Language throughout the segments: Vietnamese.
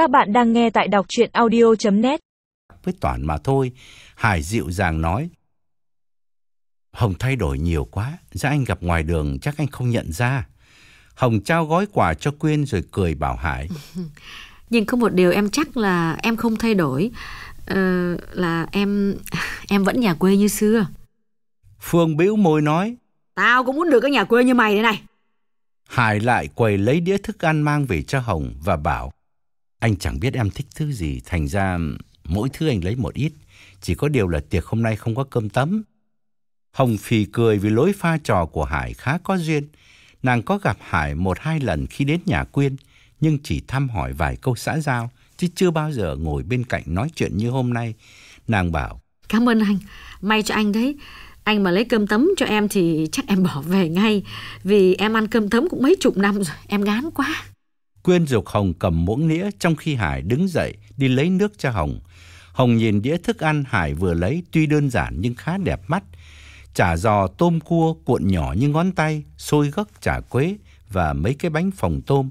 Các bạn đang nghe tại đọc chuyện audio.net với Toản mà thôi. Hải dịu dàng nói. Hồng thay đổi nhiều quá, ra anh gặp ngoài đường chắc anh không nhận ra. Hồng trao gói quà cho Quyên rồi cười bảo Hải. Nhưng có một điều em chắc là em không thay đổi ờ, Là em em vẫn nhà quê như xưa Phương bĩu môi nói. Tao cũng muốn được cái nhà quê như mày đây này Hải lại quầy lấy đĩa thức ăn mang về cho Hồng và bảo. Anh chẳng biết em thích thứ gì, thành ra mỗi thứ anh lấy một ít. Chỉ có điều là tiệc hôm nay không có cơm tấm. Hồng phì cười vì lối pha trò của Hải khá có duyên. Nàng có gặp Hải một hai lần khi đến nhà Quyên, nhưng chỉ thăm hỏi vài câu xã giao, chứ chưa bao giờ ngồi bên cạnh nói chuyện như hôm nay. Nàng bảo, Cảm ơn anh May cho anh đấy Anh mà lấy cơm tấm cho em thì chắc em bỏ về ngay Vì em ăn cơm tấm cũng mấy chục năm rồi Em ngán quá Quyên dục Hồng cầm muỗng nĩa trong khi Hải đứng dậy đi lấy nước cho Hồng. Hồng nhìn đĩa thức ăn Hải vừa lấy tuy đơn giản nhưng khá đẹp mắt. Chả giò tôm cua cuộn nhỏ như ngón tay, xôi gấc chả quế và mấy cái bánh phồng tôm.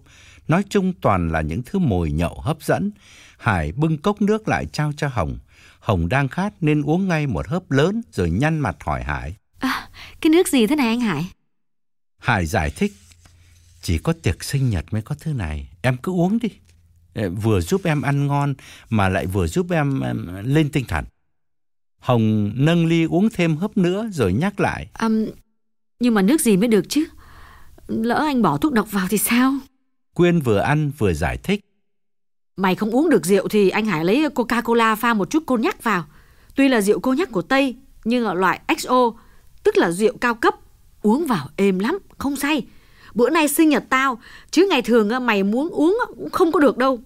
Nói chung toàn là những thứ mồi nhậu hấp dẫn. Hải bưng cốc nước lại trao cho Hồng. Hồng đang khát nên uống ngay một hớp lớn rồi nhăn mặt hỏi Hải. à, Cái nước gì thế này anh Hải Hải giải thích, chỉ có tiệc sinh nhật mới có thứ này, em cứ uống đi. Vừa giúp em ăn ngon mà lại vừa giúp em, em lên tinh thần. Hồng nâng ly uống thêm hớp nữa rồi nhắc lại. à, Nhưng mà nước gì mới được chứ Lỡ anh bỏ thuốc độc vào thì sao Quyên vừa ăn vừa giải thích. Mày không uống được rượu thì anh Hải lấy Coca-Cola pha một chút cognac vào. Tuy là rượu cognac của Tây, nhưng ở loại XO, tức là rượu cao cấp. Uống vào êm lắm, không say. Bữa nay sinh nhật tao, chứ ngày thường mày muốn uống cũng không có được đâu.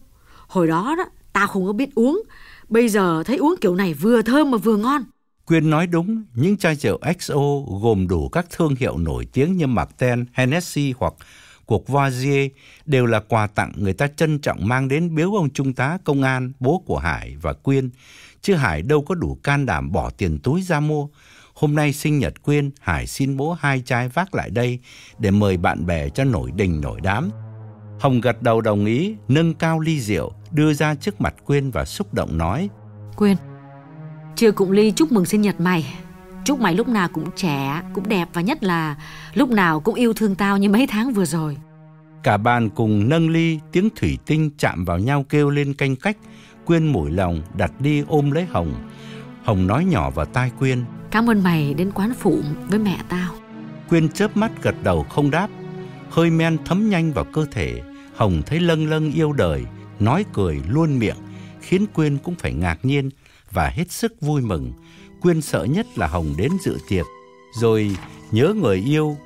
Hồi đó đó, tao không có biết uống. Bây giờ thấy uống kiểu này vừa thơm mà vừa ngon. Quyên nói đúng, những chai rượu XO gồm đủ các thương hiệu nổi tiếng như Martin, Hennessy hoặc cuộc Voisier đều là quà tặng người ta trân trọng mang đến biếu ông trung tá công an, bố của Hải và Quyên. Chứ Hải đâu có đủ can đảm bỏ tiền túi ra mua. Hôm nay sinh nhật Quyên, Hải xin bố hai chai vác lại đây để mời bạn bè cho nổi đình nổi đám. Hồng gật đầu đồng ý, nâng cao ly rượu, đưa ra trước mặt Quyên và xúc động nói. Quyên, chưa cũng ly chúc mừng sinh nhật mày. Chúc mày lúc nào cũng trẻ, cũng đẹp và nhất là lúc nào cũng yêu thương tao như mấy tháng vừa rồi. Cả bàn cùng nâng ly, tiếng thủy tinh chạm vào nhau kêu lên canh cách. Quyên mủi lòng đặt đi ôm lấy Hồng. Hồng nói nhỏ vào tai Quyên. Cảm ơn mày đến quán phụ với mẹ tao. Quyên chớp mắt gật đầu không đáp. Hơi men thấm nhanh vào cơ thể. Hồng thấy lâng lâng yêu đời, nói cười luôn miệng, khiến Quyên cũng phải ngạc nhiên và hết sức vui mừng. Quyên sợ nhất là Hồng đến dự tiệc, rồi nhớ người yêu,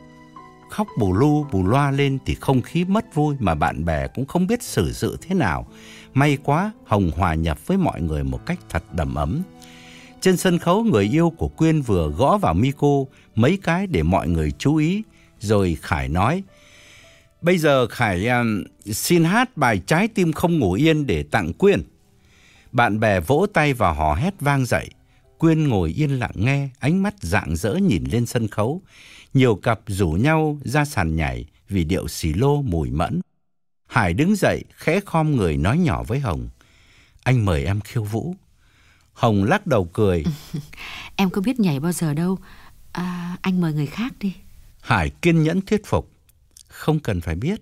khóc bù lu bù loa lên thì không khí mất vui mà bạn bè cũng không biết xử sự thế nào. May quá, Hồng hòa nhập với mọi người một cách thật đầm ấm. Trên sân khấu người yêu của Quyên vừa gõ vào Miko mấy cái để mọi người chú ý, rồi Khải nói: "Bây giờ Khải um, xin hát bài Trái tim không ngủ yên để tặng Quyên." Bạn bè vỗ tay và hò hét vang dậy. Quyên ngồi yên lặng nghe, ánh mắt rạng rỡ nhìn lên sân khấu. Nhiều cặp rủ nhau ra sàn nhảy vì điệu xì lô mùi mẫn. Hải đứng dậy, khẽ khom người nói nhỏ với Hồng. Anh mời em khiêu vũ. Hồng lắc đầu cười. Em có biết nhảy bao giờ đâu. À, anh mời người khác đi. Hải kiên nhẫn thuyết phục. Không cần phải biết.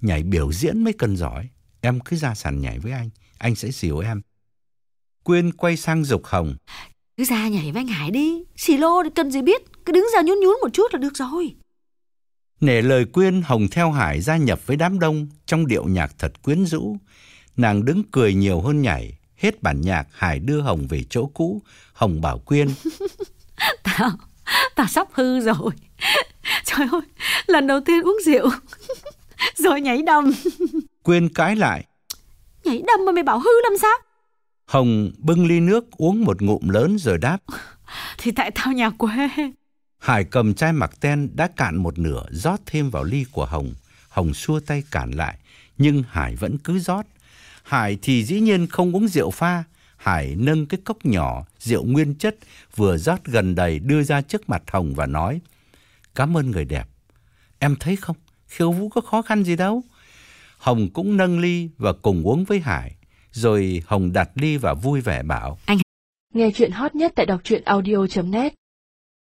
Nhảy biểu diễn mới cần giỏi. Em cứ ra sàn nhảy với anh. Anh sẽ dìu em. Quyên quay sang dục Hồng. Cứ ra nhảy với anh Hải đi. Xì lô thì cần gì biết. Cứ đứng ra nhún nhún một chút là được rồi. Nể lời Quyên, Hồng theo Hải gia nhập với đám đông trong điệu nhạc thật quyến rũ. Nàng đứng cười nhiều hơn nhảy. Hết bản nhạc, Hải đưa Hồng về chỗ cũ. Hồng bảo Quyên. Tao, tao sắp hư rồi. Trời ơi, lần đầu tiên uống rượu. rồi nhảy đầm. Quyên cãi lại. Nhảy đầm mà mày bảo hư làm sao? Hồng bưng ly nước uống một ngụm lớn rồi đáp. Thì tại tao nhà quê. Hải cầm chai mặc ten đã cạn một nửa rót thêm vào ly của Hồng. Hồng xua tay cản lại, nhưng Hải vẫn cứ rót. Hải thì dĩ nhiên không uống rượu pha. Hải nâng cái cốc nhỏ, rượu nguyên chất vừa rót gần đầy đưa ra trước mặt Hồng và nói Cảm ơn người đẹp. Em thấy không, khiêu vũ có khó khăn gì đâu. Hồng cũng nâng ly và cùng uống với Hải. Rồi Hồng đặt ly và vui vẻ bảo. Nghe chuyện hot nhất tại đọc truyện audio.net